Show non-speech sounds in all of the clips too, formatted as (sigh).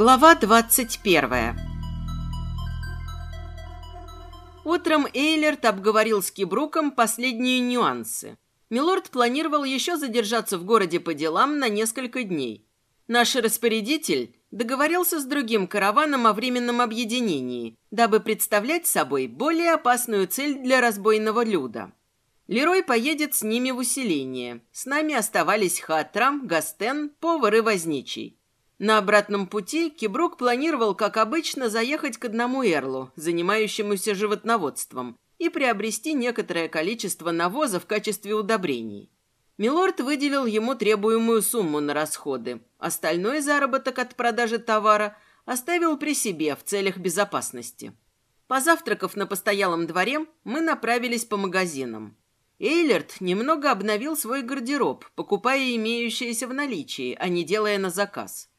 Глава 21 Утром Эйлерт обговорил с Кибруком последние нюансы. Милорд планировал еще задержаться в городе по делам на несколько дней. Наш распорядитель договорился с другим караваном о временном объединении, дабы представлять собой более опасную цель для разбойного люда. Лерой поедет с ними в усиление. С нами оставались Хатрам, Гастен, повар и возничий. На обратном пути Кибрук планировал, как обычно, заехать к одному эрлу, занимающемуся животноводством, и приобрести некоторое количество навоза в качестве удобрений. Милорд выделил ему требуемую сумму на расходы. Остальной заработок от продажи товара оставил при себе в целях безопасности. Позавтракав на постоялом дворе, мы направились по магазинам. Эйлерт немного обновил свой гардероб, покупая имеющиеся в наличии, а не делая на заказ.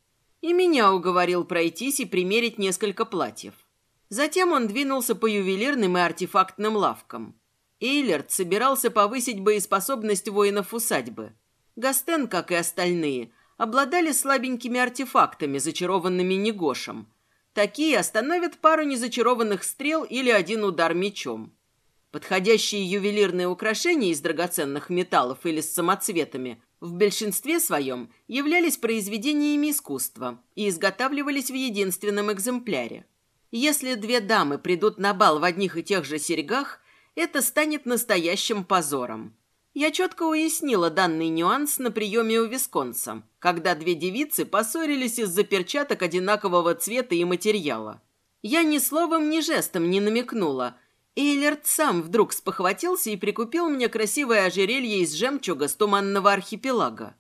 И меня уговорил пройтись и примерить несколько платьев. Затем он двинулся по ювелирным и артефактным лавкам. Эйлерт собирался повысить боеспособность воинов усадьбы. Гастен, как и остальные, обладали слабенькими артефактами, зачарованными Негошем. Такие остановят пару незачарованных стрел или один удар мечом. Подходящие ювелирные украшения из драгоценных металлов или с самоцветами в большинстве своем являлись произведениями искусства и изготавливались в единственном экземпляре. Если две дамы придут на бал в одних и тех же серьгах, это станет настоящим позором. Я четко уяснила данный нюанс на приеме у Висконса, когда две девицы поссорились из-за перчаток одинакового цвета и материала. Я ни словом, ни жестом не намекнула – Эйлерт сам вдруг спохватился и прикупил мне красивое ожерелье из жемчуга с туманного архипелага.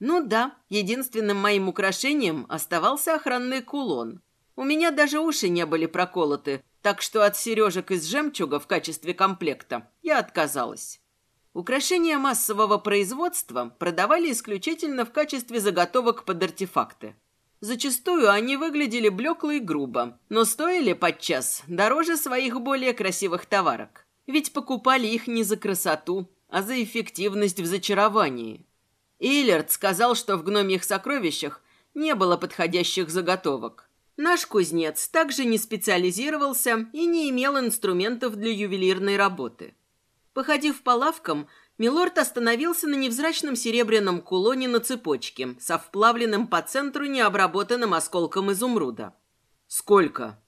Ну да, единственным моим украшением оставался охранный кулон. У меня даже уши не были проколоты, так что от сережек из жемчуга в качестве комплекта я отказалась. Украшения массового производства продавали исключительно в качестве заготовок под артефакты. Зачастую они выглядели блекло и грубо, но стоили подчас дороже своих более красивых товарок. Ведь покупали их не за красоту, а за эффективность в зачаровании. Эйлерт сказал, что в гномьих сокровищах не было подходящих заготовок. Наш кузнец также не специализировался и не имел инструментов для ювелирной работы. Походив по лавкам, Милорд остановился на невзрачном серебряном кулоне на цепочке со вплавленным по центру необработанным осколком изумруда. «Сколько?»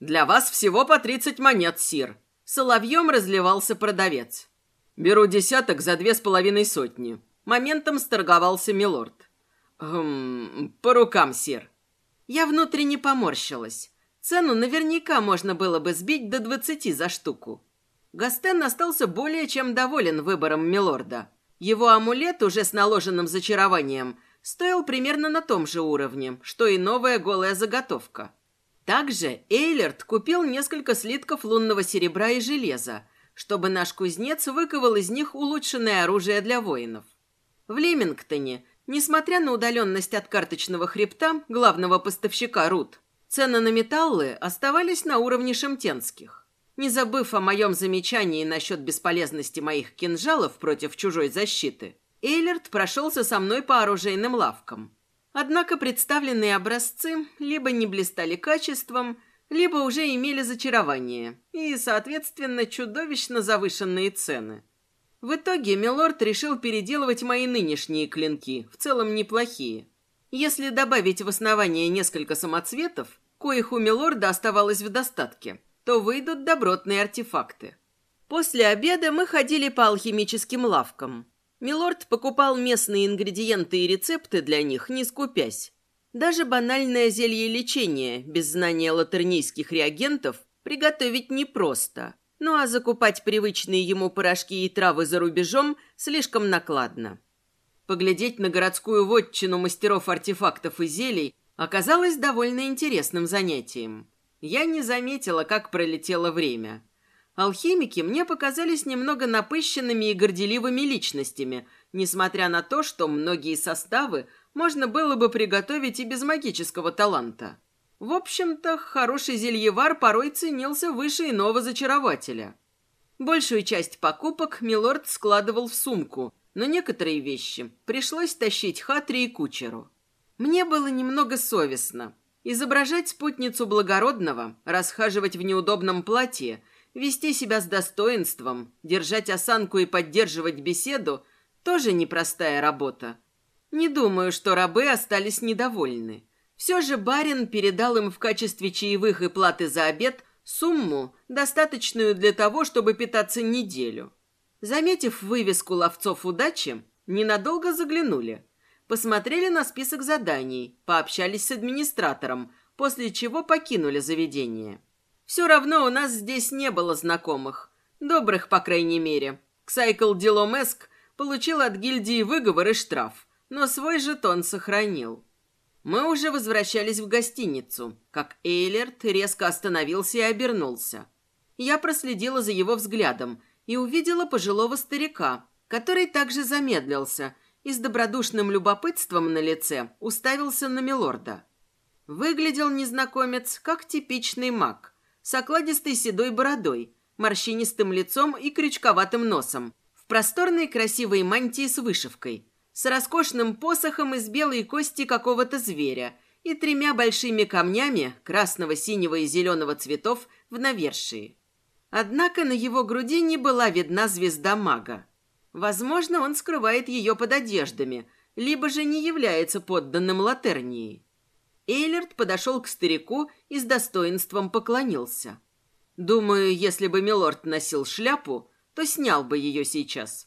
«Для вас всего по тридцать монет, сир». Соловьем разливался продавец. «Беру десяток за две с половиной сотни». Моментом сторговался Милорд. «Хм, по рукам, сир». Я внутренне поморщилась. Цену наверняка можно было бы сбить до двадцати за штуку. Гастен остался более чем доволен выбором Милорда. Его амулет, уже с наложенным зачарованием, стоил примерно на том же уровне, что и новая голая заготовка. Также Эйлерт купил несколько слитков лунного серебра и железа, чтобы наш кузнец выковал из них улучшенное оружие для воинов. В Лемингтоне, несмотря на удаленность от карточного хребта главного поставщика Рут, цены на металлы оставались на уровне шемтенских. Не забыв о моем замечании насчет бесполезности моих кинжалов против чужой защиты, Эйлерт прошелся со мной по оружейным лавкам. Однако представленные образцы либо не блистали качеством, либо уже имели зачарование и, соответственно, чудовищно завышенные цены. В итоге Милорд решил переделывать мои нынешние клинки, в целом неплохие. Если добавить в основание несколько самоцветов, коих у Милорда оставалось в достатке, то выйдут добротные артефакты. После обеда мы ходили по алхимическим лавкам. Милорд покупал местные ингредиенты и рецепты для них, не скупясь. Даже банальное зелье лечения, без знания латернийских реагентов, приготовить непросто. Ну а закупать привычные ему порошки и травы за рубежом слишком накладно. Поглядеть на городскую вотчину мастеров артефактов и зелий оказалось довольно интересным занятием. Я не заметила, как пролетело время. Алхимики мне показались немного напыщенными и горделивыми личностями, несмотря на то, что многие составы можно было бы приготовить и без магического таланта. В общем-то, хороший зельевар порой ценился выше иного зачарователя. Большую часть покупок Милорд складывал в сумку, но некоторые вещи пришлось тащить Хатри и кучеру. Мне было немного совестно. Изображать спутницу благородного, расхаживать в неудобном платье, вести себя с достоинством, держать осанку и поддерживать беседу – тоже непростая работа. Не думаю, что рабы остались недовольны. Все же барин передал им в качестве чаевых и платы за обед сумму, достаточную для того, чтобы питаться неделю. Заметив вывеску ловцов удачи, ненадолго заглянули – посмотрели на список заданий, пообщались с администратором, после чего покинули заведение. Все равно у нас здесь не было знакомых. Добрых, по крайней мере. Ксайкл Диломеск получил от гильдии выговор и штраф, но свой жетон сохранил. Мы уже возвращались в гостиницу, как Эйлерт резко остановился и обернулся. Я проследила за его взглядом и увидела пожилого старика, который также замедлился – и с добродушным любопытством на лице уставился на милорда. Выглядел незнакомец как типичный маг, с окладистой седой бородой, морщинистым лицом и крючковатым носом, в просторной красивой мантии с вышивкой, с роскошным посохом из белой кости какого-то зверя и тремя большими камнями красного, синего и зеленого цветов в навершии. Однако на его груди не была видна звезда мага. Возможно, он скрывает ее под одеждами, либо же не является подданным Латернии. Эйлерт подошел к старику и с достоинством поклонился. Думаю, если бы Милорд носил шляпу, то снял бы ее сейчас.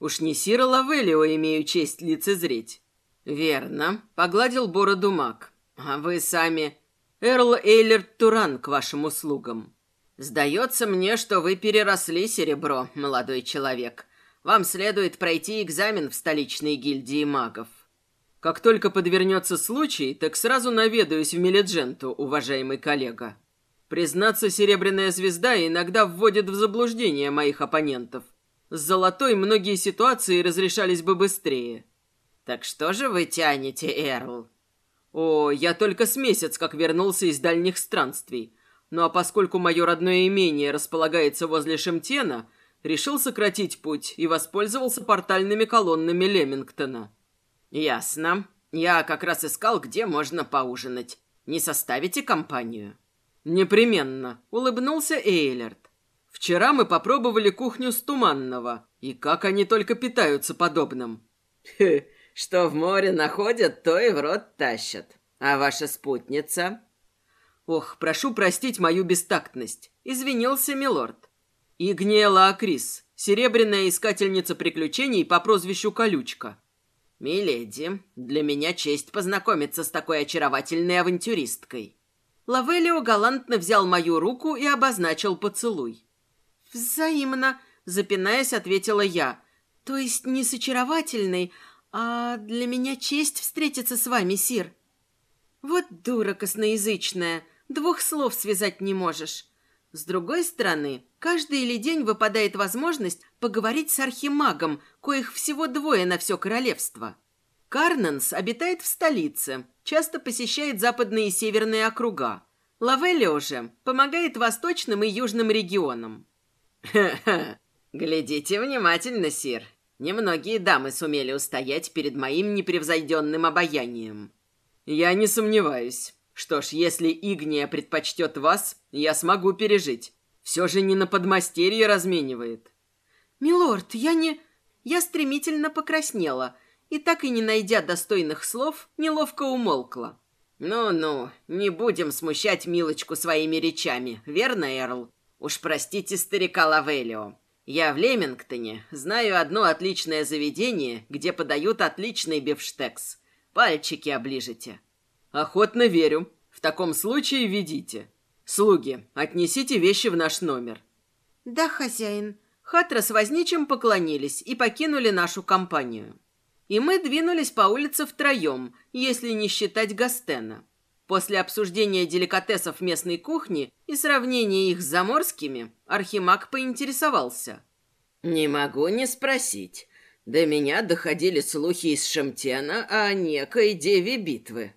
Уж не Сира Лавелио имею честь лицезреть. Верно, погладил бороду маг. А вы сами... Эрл Эйлерт Туран к вашим услугам. Сдается мне, что вы переросли серебро, молодой человек, вам следует пройти экзамен в столичной гильдии магов. Как только подвернется случай, так сразу наведаюсь в Меледженту, уважаемый коллега. Признаться, Серебряная Звезда иногда вводит в заблуждение моих оппонентов. С Золотой многие ситуации разрешались бы быстрее. Так что же вы тянете, Эрл? О, я только с месяц как вернулся из дальних странствий. Ну а поскольку мое родное имение располагается возле Шемтена, решил сократить путь и воспользовался портальными колоннами Лемингтона. «Ясно. Я как раз искал, где можно поужинать. Не составите компанию?» «Непременно», — улыбнулся Эйлерт. «Вчера мы попробовали кухню с Туманного, и как они только питаются подобным». «Хе, что в море находят, то и в рот тащат. А ваша спутница?» «Ох, прошу простить мою бестактность», — извинился милорд. Игния Лаакрис, серебряная искательница приключений по прозвищу Колючка. «Миледи, для меня честь познакомиться с такой очаровательной авантюристкой». Лавелио галантно взял мою руку и обозначил поцелуй. «Взаимно», — запинаясь, ответила я. «То есть не с очаровательной, а для меня честь встретиться с вами, Сир». «Вот дура косноязычная, двух слов связать не можешь. С другой стороны, каждый или день выпадает возможность поговорить с архимагом, коих всего двое на все королевство. Карнанс обитает в столице, часто посещает западные и северные округа. Лавелио же помогает восточным и южным регионам. «Ха-ха! Глядите внимательно, сир. Немногие дамы сумели устоять перед моим непревзойденным обаянием». «Я не сомневаюсь. Что ж, если Игния предпочтет вас, я смогу пережить. Все же не на подмастерье разменивает. Милорд, я не... Я стремительно покраснела и, так и не найдя достойных слов, неловко умолкла. «Ну-ну, не будем смущать Милочку своими речами, верно, Эрл? Уж простите старика Лавелио. Я в Лемингтоне знаю одно отличное заведение, где подают отличный бифштекс. Пальчики оближете. Охотно верю. В таком случае ведите. Слуги, отнесите вещи в наш номер. Да, хозяин. Хатра с возничим поклонились и покинули нашу компанию. И мы двинулись по улице втроем, если не считать Гастена. После обсуждения деликатесов местной кухни и сравнения их с заморскими, Архимаг поинтересовался. «Не могу не спросить. До меня доходили слухи из Шемтена о некой деве битвы.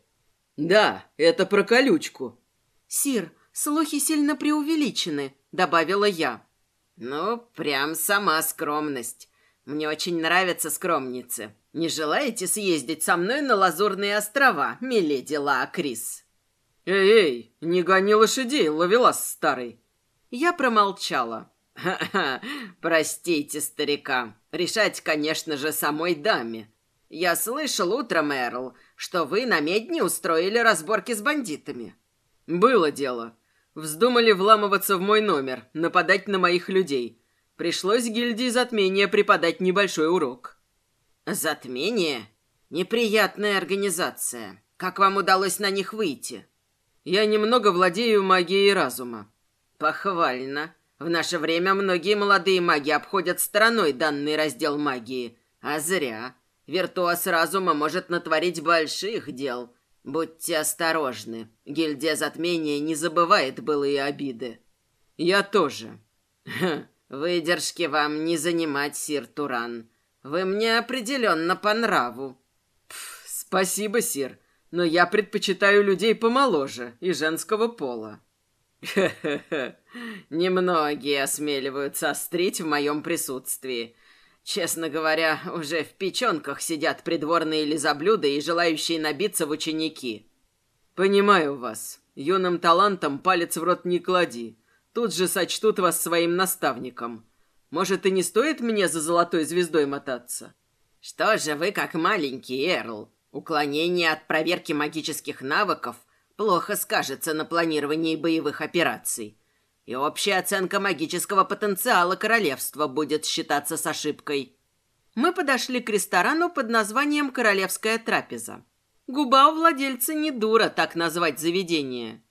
«Да, это про колючку». «Сир, слухи сильно преувеличены», — добавила я. «Ну, прям сама скромность. Мне очень нравятся скромницы. Не желаете съездить со мной на Лазурные острова, миледи Лаакрис?» «Эй-эй, не гони лошадей, ловелас старый!» Я промолчала. «Ха-ха, простите старика. Решать, конечно же, самой даме. Я слышал утром, Эрл, что вы на медне устроили разборки с бандитами». «Было дело. Вздумали вламываться в мой номер, нападать на моих людей. Пришлось гильдии затмения преподать небольшой урок». «Затмение? Неприятная организация. Как вам удалось на них выйти?» «Я немного владею магией разума». «Похвально. В наше время многие молодые маги обходят стороной данный раздел магии. А зря. Виртуоз разума может натворить больших дел. Будьте осторожны. Гильдия затмения не забывает былые обиды. Я тоже. Хм, выдержки вам не занимать, сир Туран. Вы мне определенно по нраву. Пф, спасибо, сир, но я предпочитаю людей помоложе и женского пола. Хе-хе-хе. Немногие осмеливаются острить в моем присутствии. Честно говоря, уже в печенках сидят придворные лизоблюда и желающие набиться в ученики. Понимаю вас. Юным талантом палец в рот не клади. Тут же сочтут вас своим наставником. Может, и не стоит мне за золотой звездой мотаться? Что же вы как маленький, Эрл? Уклонение от проверки магических навыков плохо скажется на планировании боевых операций. И общая оценка магического потенциала королевства будет считаться с ошибкой. Мы подошли к ресторану под названием «Королевская трапеза». Губа у владельца не дура так назвать заведение.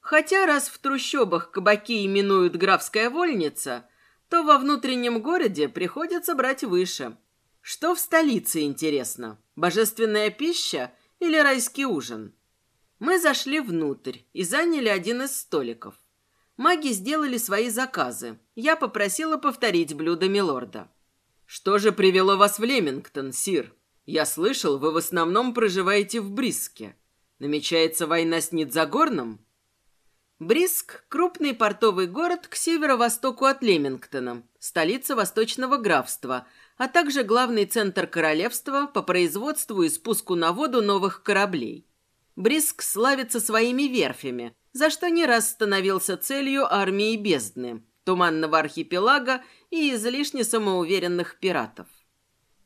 Хотя раз в трущобах кабаки именуют «Графская вольница», то во внутреннем городе приходится брать выше. Что в столице, интересно? Божественная пища или райский ужин? Мы зашли внутрь и заняли один из столиков. Маги сделали свои заказы. Я попросила повторить блюдо милорда. «Что же привело вас в Лемингтон, сир? Я слышал, вы в основном проживаете в Бриске. Намечается война с Нидзагорном?» Бриск – крупный портовый город к северо-востоку от Лемингтона, столица Восточного графства, а также главный центр королевства по производству и спуску на воду новых кораблей. Бриск славится своими верфями, за что не раз становился целью армии бездны, туманного архипелага и излишне самоуверенных пиратов.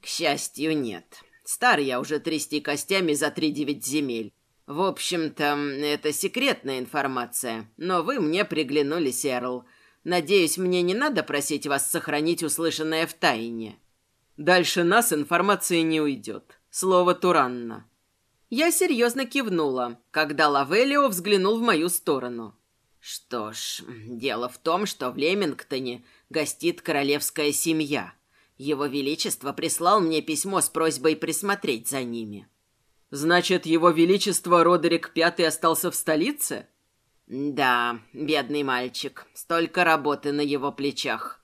К счастью, нет. Стар я уже трясти костями за три девять земель. В общем-то, это секретная информация, но вы мне приглянулись, Эрл. Надеюсь, мне не надо просить вас сохранить услышанное в тайне. Дальше нас информация не уйдет. Слово Туранна. Я серьезно кивнула, когда Лавелио взглянул в мою сторону. Что ж, дело в том, что в Лемингтоне гостит королевская семья. Его Величество прислал мне письмо с просьбой присмотреть за ними. Значит, Его Величество Родерик Пятый остался в столице? Да, бедный мальчик. Столько работы на его плечах.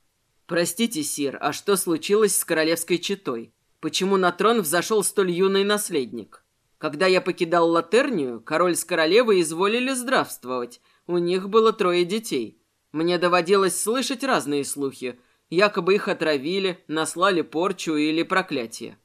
Простите, сир, а что случилось с королевской четой? Почему на трон взошел столь юный наследник? Когда я покидал Латернию, король с королевой изволили здравствовать. У них было трое детей. Мне доводилось слышать разные слухи. Якобы их отравили, наслали порчу или проклятие.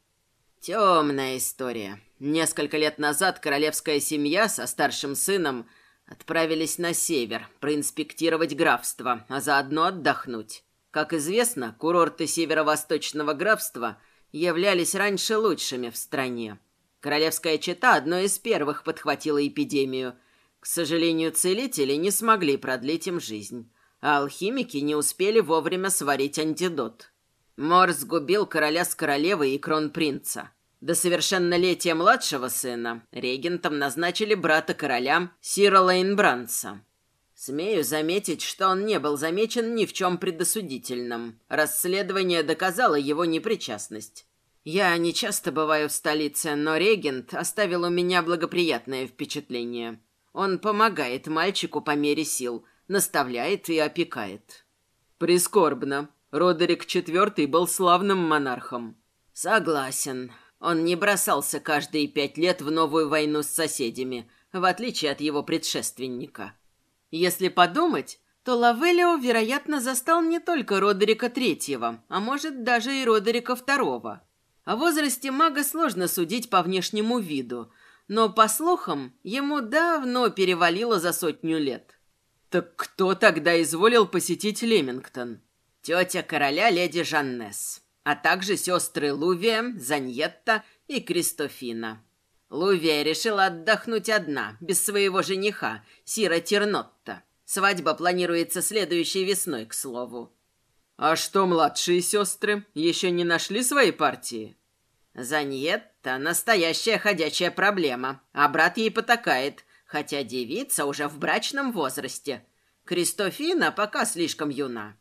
Темная история. Несколько лет назад королевская семья со старшим сыном отправились на север проинспектировать графство, а заодно отдохнуть. Как известно, курорты северо-восточного графства являлись раньше лучшими в стране. Королевская чета одной из первых подхватила эпидемию. К сожалению, целители не смогли продлить им жизнь, а алхимики не успели вовремя сварить антидот. Мор сгубил короля с королевой и кронпринца. До совершеннолетия младшего сына регентом назначили брата короля Сира Лейнбранца. Смею заметить, что он не был замечен ни в чем предосудительном. Расследование доказало его непричастность. Я не часто бываю в столице, но регент оставил у меня благоприятное впечатление. Он помогает мальчику по мере сил, наставляет и опекает. Прискорбно. Родерик IV был славным монархом. Согласен. Он не бросался каждые пять лет в новую войну с соседями, в отличие от его предшественника. Если подумать, то Лавелио, вероятно, застал не только Родерика III, а может даже и Родерика II. О возрасте мага сложно судить по внешнему виду, но, по слухам, ему давно перевалило за сотню лет. Так кто тогда изволил посетить Лемингтон? Тетя короля леди Жаннес, а также сестры Лувия, Заньетта и Кристофина. Лувия решила отдохнуть одна, без своего жениха, Сира Тернотта. Свадьба планируется следующей весной, к слову. А что младшие сестры? Еще не нашли свои партии? Заньетта – настоящая ходячая проблема, а брат ей потакает, хотя девица уже в брачном возрасте. Кристофина пока слишком юна.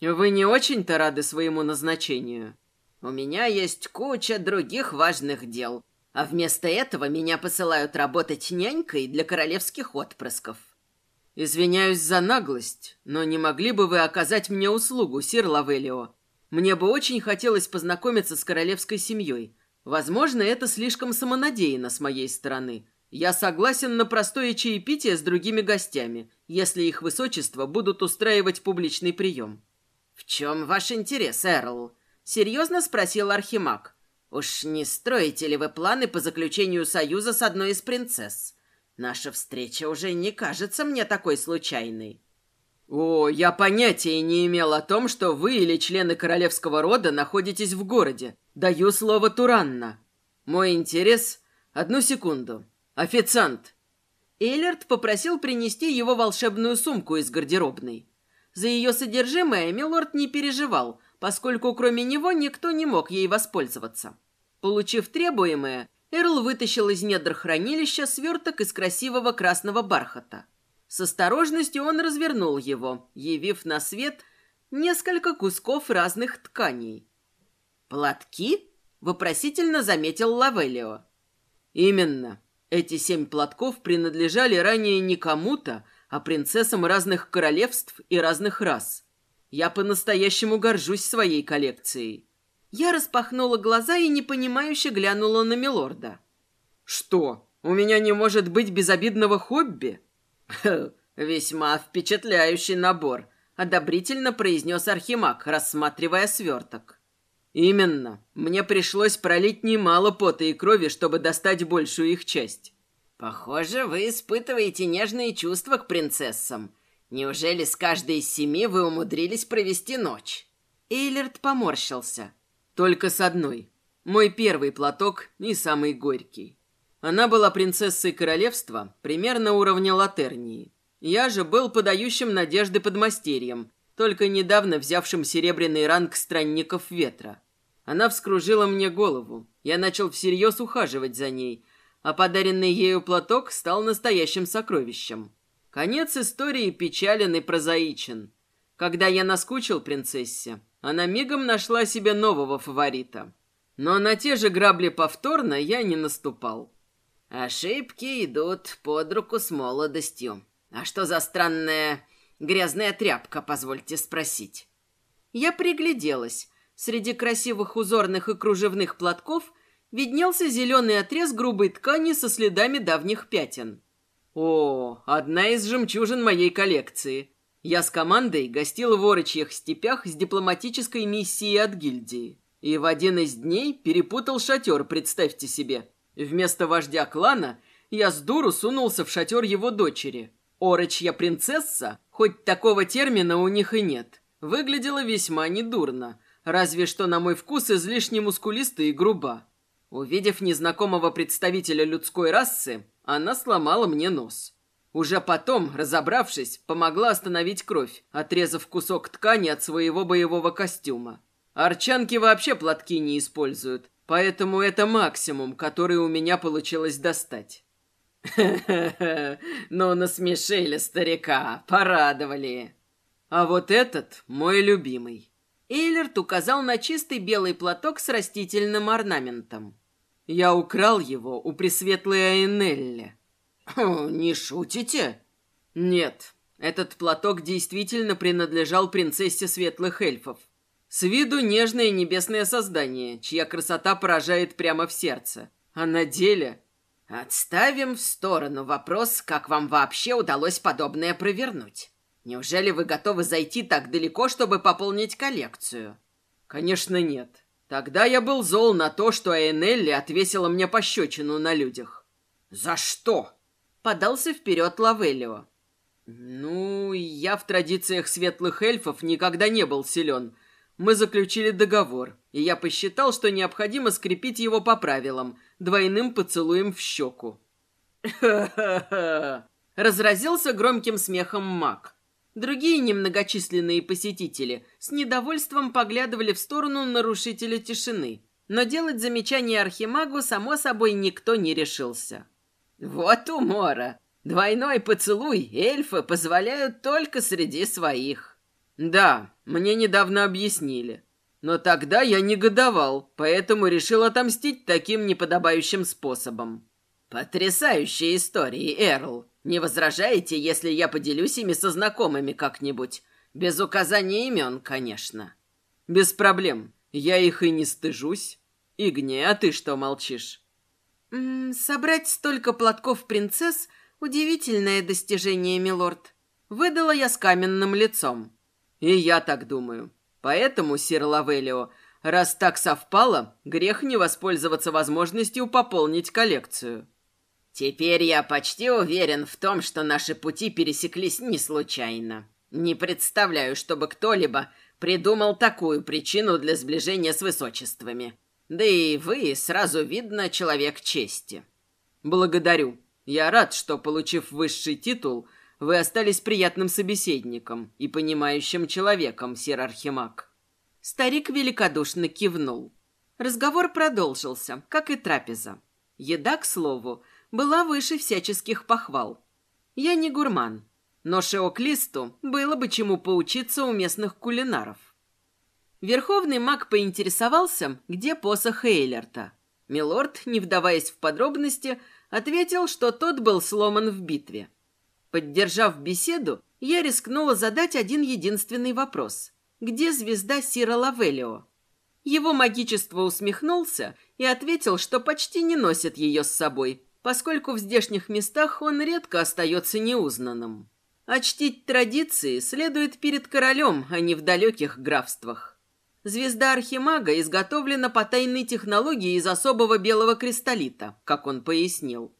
Вы не очень-то рады своему назначению? У меня есть куча других важных дел, а вместо этого меня посылают работать нянькой для королевских отпрысков. Извиняюсь за наглость, но не могли бы вы оказать мне услугу, сир Лавелио? Мне бы очень хотелось познакомиться с королевской семьей. Возможно, это слишком самонадеянно с моей стороны. Я согласен на простое чаепитие с другими гостями, если их высочество будут устраивать публичный прием». «В чем ваш интерес, Эрл?» — серьезно спросил Архимаг. «Уж не строите ли вы планы по заключению союза с одной из принцесс? Наша встреча уже не кажется мне такой случайной». «О, я понятия не имел о том, что вы или члены королевского рода находитесь в городе. Даю слово Туранна. Мой интерес... Одну секунду. Официант!» Эйлерт попросил принести его волшебную сумку из гардеробной. За ее содержимое Милорд не переживал, поскольку кроме него никто не мог ей воспользоваться. Получив требуемое, Эрл вытащил из недр хранилища сверток из красивого красного бархата. С осторожностью он развернул его, явив на свет несколько кусков разных тканей. «Платки?» — вопросительно заметил Лавелио. «Именно. Эти семь платков принадлежали ранее не кому-то, а принцессам разных королевств и разных рас. Я по-настоящему горжусь своей коллекцией». Я распахнула глаза и непонимающе глянула на Милорда. «Что, у меня не может быть безобидного хобби?» (laughs) «Весьма впечатляющий набор», — одобрительно произнес Архимаг, рассматривая сверток. «Именно. Мне пришлось пролить немало пота и крови, чтобы достать большую их часть». «Похоже, вы испытываете нежные чувства к принцессам. Неужели с каждой из семи вы умудрились провести ночь?» Эйлерт поморщился. «Только с одной. Мой первый платок и самый горький. Она была принцессой королевства примерно уровня Латернии. Я же был подающим надежды подмастерьем, только недавно взявшим серебряный ранг странников ветра. Она вскружила мне голову. Я начал всерьез ухаживать за ней, а подаренный ею платок стал настоящим сокровищем. Конец истории печален и прозаичен. Когда я наскучил принцессе, она мигом нашла себе нового фаворита. Но на те же грабли повторно я не наступал. Ошибки идут под руку с молодостью. А что за странная грязная тряпка, позвольте спросить? Я пригляделась. Среди красивых узорных и кружевных платков виднелся зеленый отрез грубой ткани со следами давних пятен. О, одна из жемчужин моей коллекции. Я с командой гостил в Орочьих степях с дипломатической миссией от гильдии. И в один из дней перепутал шатер, представьте себе. Вместо вождя клана я с дуру сунулся в шатер его дочери. Орочья принцесса, хоть такого термина у них и нет, выглядела весьма недурно, разве что на мой вкус излишне мускулиста и груба. Увидев незнакомого представителя людской расы, она сломала мне нос. Уже потом, разобравшись, помогла остановить кровь, отрезав кусок ткани от своего боевого костюма. Арчанки вообще платки не используют, Поэтому это максимум, который у меня получилось достать. (laughs) Ну, насмешили старика, порадовали. А вот этот мой любимый. Эйлерт указал на чистый белый платок с растительным орнаментом. Я украл его у Пресветлой Айнелли. «Не шутите?» «Нет, этот платок действительно принадлежал принцессе светлых эльфов. С виду нежное небесное создание, чья красота поражает прямо в сердце. А на деле... Отставим в сторону вопрос, как вам вообще удалось подобное провернуть. Неужели вы готовы зайти так далеко, чтобы пополнить коллекцию? Конечно, нет. Тогда я был зол на то, что Айнелли отвесила мне пощечину на людях. «За что?» — подался вперед Лавелио. «Ну, я в традициях светлых эльфов никогда не был силен. Мы заключили договор, и я посчитал, что необходимо скрепить его по правилам, двойным поцелуем в щеку». «Ха-ха-ха!» (laughs) — разразился громким смехом маг. Другие немногочисленные посетители с недовольством поглядывали в сторону нарушителя тишины, но делать замечание архимагу, само собой, никто не решился. «Вот умора! Двойной поцелуй эльфы позволяют только среди своих». «Да, мне недавно объяснили. Но тогда я негодовал, поэтому решил отомстить таким неподобающим способом». «Потрясающие истории, Эрл. Не возражаете, если я поделюсь ими со знакомыми как-нибудь? Без указания имен, конечно». «Без проблем. Я их и не стыжусь. Игне, а ты что молчишь?» М -м, «Собрать столько платков принцесс — удивительное достижение, милорд». Выдала я с каменным лицом. «И я так думаю. Поэтому, сир Лавелио, раз так совпало, грех не воспользоваться возможностью пополнить коллекцию». Теперь я почти уверен в том, что наши пути пересеклись не случайно. Не представляю, чтобы кто-либо придумал такую причину для сближения с высочествами. Да и вы, сразу видно, человек чести. Благодарю. Я рад, что, получив высший титул, вы остались приятным собеседником и понимающим человеком, сир Архимаг. Старик великодушно кивнул. Разговор продолжился, как и трапеза. Еда, к слову, была выше всяческих похвал. Я не гурман, но Шеоклисту было бы чему поучиться у местных кулинаров. Верховный маг поинтересовался, где посох Эйлерта. Милорд, не вдаваясь в подробности, ответил, что тот был сломан в битве. Поддержав беседу, я рискнула задать один единственный вопрос. Где звезда Сира Лавелио? Его магичество усмехнулся и ответил, что почти не носит ее с собой, поскольку в здешних местах он редко остается неузнанным. А традиции следует перед королем, а не в далеких графствах. Звезда Архимага изготовлена по тайной технологии из особого белого кристаллита, как он пояснил.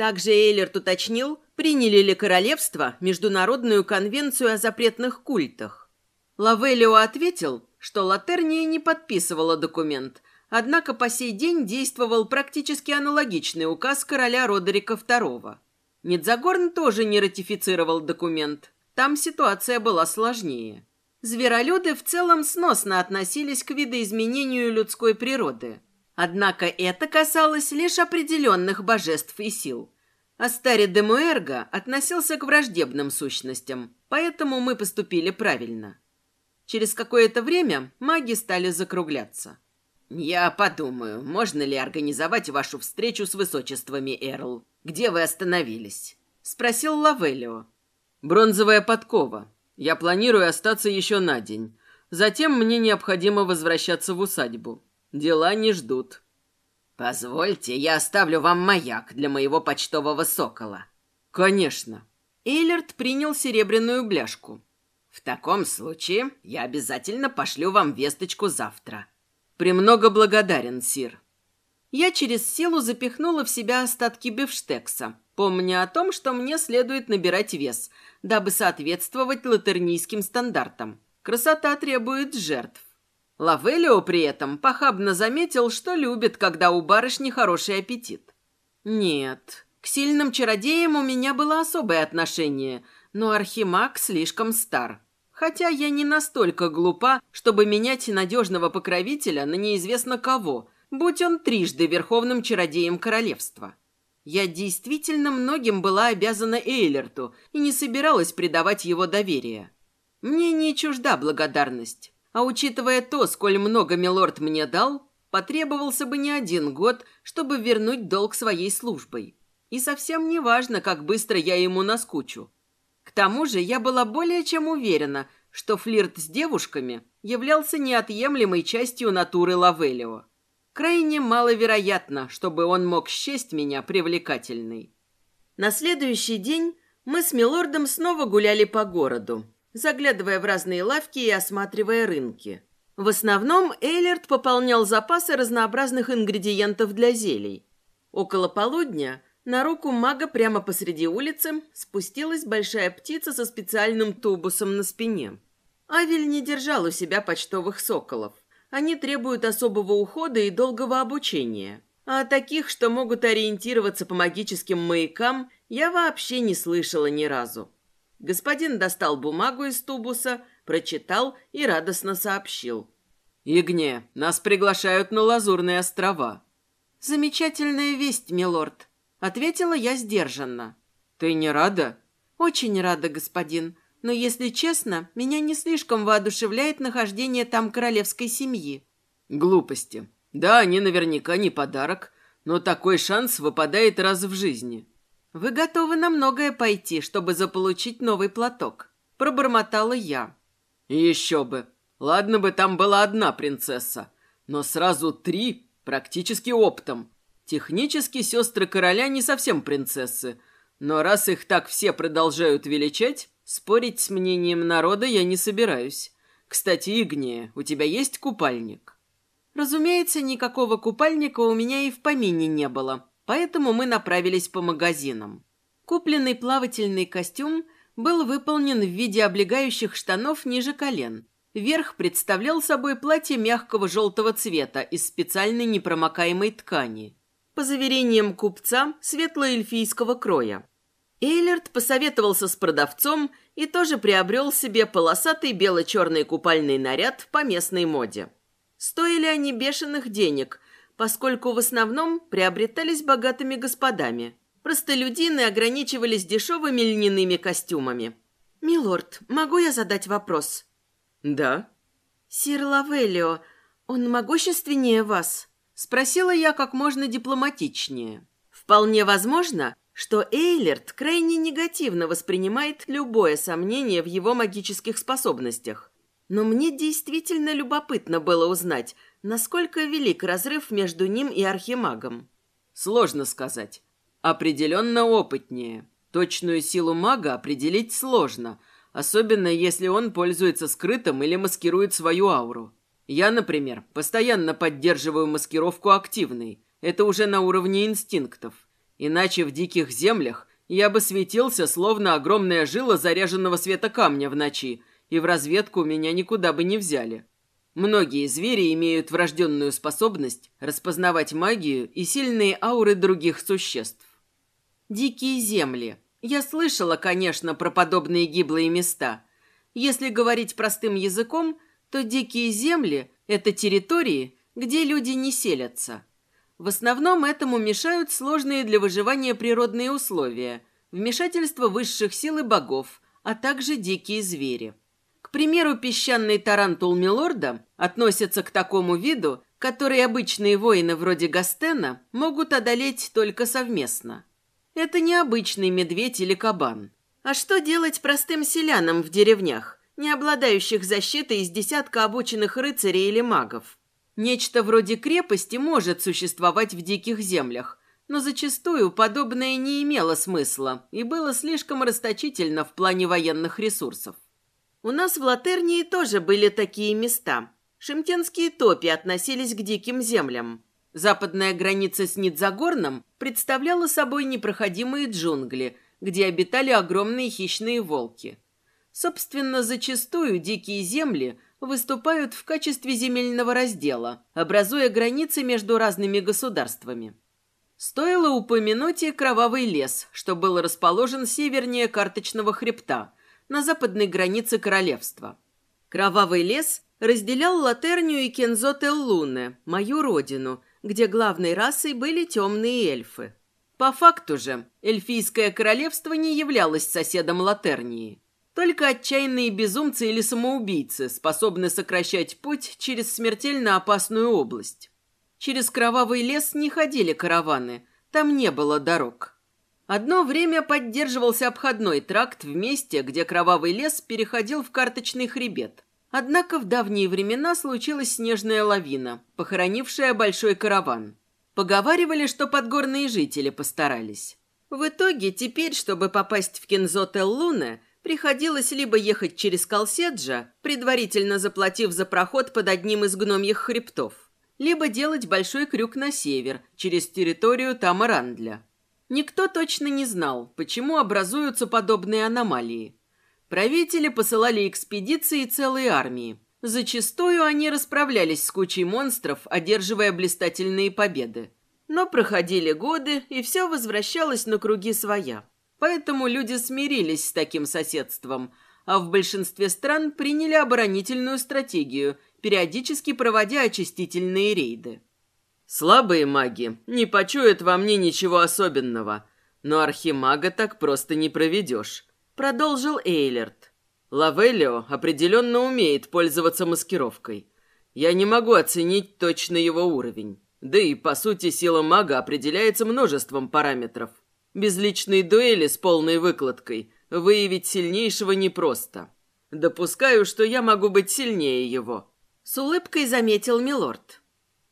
Также Эйлерт уточнил, приняли ли королевство Международную конвенцию о запретных культах. Лавелио ответил, что Латерния не подписывала документ, Однако по сей день действовал практически аналогичный указ короля Родерика II. Нидзагорн тоже не ратифицировал документ. Там ситуация была сложнее. Зверолюды в целом сносно относились к видоизменению людской природы. Однако это касалось лишь определенных божеств и сил. Астари де Муэрго относился к враждебным сущностям, поэтому мы поступили правильно. Через какое-то время маги стали закругляться. «Я подумаю, можно ли организовать вашу встречу с высочествами, Эрл. Где вы остановились?» — спросил Лавелио. «Бронзовая подкова. Я планирую остаться еще на день. Затем мне необходимо возвращаться в усадьбу. Дела не ждут». «Позвольте, я оставлю вам маяк для моего почтового сокола». «Конечно». Эйлерт принял серебряную бляшку. «В таком случае я обязательно пошлю вам весточку завтра». «Премного благодарен, сир». Я через силу запихнула в себя остатки бифштекса, помня о том, что мне следует набирать вес, дабы соответствовать латернийским стандартам. Красота требует жертв. Лавелио при этом похабно заметил, что любит, когда у барышни хороший аппетит. Нет, к сильным чародеям у меня было особое отношение, но Архимаг слишком стар. Хотя я не настолько глупа, чтобы менять надежного покровителя на неизвестно кого, будь он трижды верховным чародеем королевства. Я действительно многим была обязана Эйлерту и не собиралась предавать его доверие. Мне не чужда благодарность. А учитывая то, сколь много милорд мне дал, потребовался бы не один год, чтобы вернуть долг своей службой. И совсем не важно, как быстро я ему наскучу. К тому же я была более чем уверена, что флирт с девушками являлся неотъемлемой частью натуры Лавелио. Крайне маловероятно, чтобы он мог счесть меня привлекательной. На следующий день мы с Милордом снова гуляли по городу, заглядывая в разные лавки и осматривая рынки. В основном Эйлерт пополнял запасы разнообразных ингредиентов для зелий. Около полудня На руку мага прямо посреди улицы спустилась большая птица со специальным тубусом на спине. Авель не держал у себя почтовых соколов. Они требуют особого ухода и долгого обучения. А таких, что могут ориентироваться по магическим маякам, я вообще не слышала ни разу. Господин достал бумагу из тубуса, прочитал и радостно сообщил. «Игне, нас приглашают на Лазурные острова». «Замечательная весть, милорд», — ответила я сдержанно. «Ты не рада?» «Очень рада, господин. Но, если честно, меня не слишком воодушевляет нахождение там королевской семьи». «Глупости. Да, они наверняка не подарок, но такой шанс выпадает раз в жизни». «Вы готовы на многое пойти, чтобы заполучить новый платок», — пробормотала я. «Еще бы. Ладно бы там была одна принцесса, но сразу три практически оптом. Технически сестры короля не совсем принцессы, но раз их так все продолжают величать, спорить с мнением народа я не собираюсь. Кстати, Игния, у тебя есть купальник?» Разумеется, никакого купальника у меня и в помине не было, поэтому мы направились по магазинам. Купленный плавательный костюм был выполнен в виде облегающих штанов ниже колен, Верх представлял собой платье мягкого желтого цвета из специальной непромокаемой ткани. По заверениям купца, светло-эльфийского кроя. Эйлерт посоветовался с продавцом и тоже приобрел себе полосатый бело-черный купальный наряд по местной моде. Стоили они бешеных денег, поскольку в основном приобретались богатыми господами. Простолюдины ограничивались дешевыми льняными костюмами. «Милорд, могу я задать вопрос?» «Да». «Сир Лавелио, он могущественнее вас?» Спросила я как можно дипломатичнее. Вполне возможно, что Эйлерт крайне негативно воспринимает любое сомнение в его магических способностях. Но мне действительно любопытно было узнать, насколько велик разрыв между ним и архимагом. Сложно сказать. Определенно опытнее. Точную силу мага определить сложно – особенно если он пользуется скрытым или маскирует свою ауру. Я, например, постоянно поддерживаю маскировку активной. Это уже на уровне инстинктов. Иначе в диких землях я бы светился, словно огромная жила заряженного света камня в ночи, и в разведку меня никуда бы не взяли. Многие звери имеют врожденную способность распознавать магию и сильные ауры других существ. Дикие земли – я слышала, конечно, про подобные гиблые места. Если говорить простым языком, то дикие земли – это территории, где люди не селятся. В основном этому мешают сложные для выживания природные условия, вмешательство высших сил и богов, а также дикие звери. Примеру, песчаный тарантул Милорда относится к такому виду, который обычные воины вроде Гастена могут одолеть только совместно – это не обычный медведь или кабан. А что делать простым селянам в деревнях, не обладающих защитой из десятка обученных рыцарей или магов? Нечто вроде крепости может существовать в диких землях, но зачастую подобное не имело смысла и было слишком расточительно в плане военных ресурсов. У нас в Латернии тоже были такие места. Шимтенские топи относились к диким землям. Западная граница с Нидзагорном представляла собой непроходимые джунгли, где обитали огромные хищные волки. Собственно, зачастую дикие земли выступают в качестве земельного раздела, образуя границы между разными государствами. Стоило упомянуть и кровавый лес, что был расположен севернее карточного хребта, на западной границе королевства. Кровавый лес разделял Латернию и Кензот-Эллуне, мою родину – где главной расой были темные эльфы. По факту же, эльфийское королевство не являлось соседом Латернии. Только отчаянные безумцы или самоубийцы способны сокращать путь через смертельно опасную область. Через кровавый лес не ходили караваны, там не было дорог. Одно время поддерживался обходной тракт в месте, где кровавый лес переходил в карточный хребет – Однако в давние времена случилась снежная лавина, похоронившая большой караван. Поговаривали, что подгорные жители постарались. В итоге теперь, чтобы попасть в Кензот-Эл-Луне, приходилось либо ехать через Колседжа, предварительно заплатив за проход под одним из гномьих хребтов, либо делать большой крюк на север, через территорию Тамарандля. Никто точно не знал, почему образуются подобные аномалии. Правители посылали экспедиции целые армии. Зачастую они расправлялись с кучей монстров, одерживая блистательные победы. Но проходили годы, и все возвращалось на круги своя. Поэтому люди смирились с таким соседством, а в большинстве стран приняли оборонительную стратегию, периодически проводя очистительные рейды. Слабые маги не почуют во мне ничего особенного, но архимага так просто не проведешь, продолжил Эйлерт. Лавелио определенно умеет пользоваться маскировкой. Я не могу оценить точно его уровень. Да и, по сути, сила мага определяется множеством параметров. Без личной дуэли с полной выкладкой выявить сильнейшего непросто. Допускаю, что я могу быть сильнее его. С улыбкой заметил Милорд.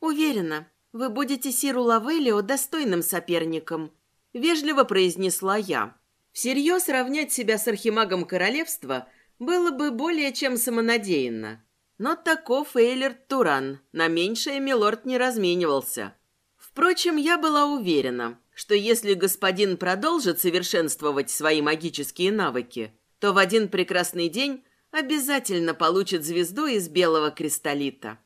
Уверена, вы будете Сиру Лавелио достойным соперником, вежливо произнесла я. Всерьез равнять себя с архимагом королевства было бы более чем самонадеянно. Но таков Эйлерт Туран, на меньшее Милорд не разменивался. Впрочем, я была уверена, что если господин продолжит совершенствовать свои магические навыки, то в один прекрасный день обязательно получит звезду из белого кристаллита.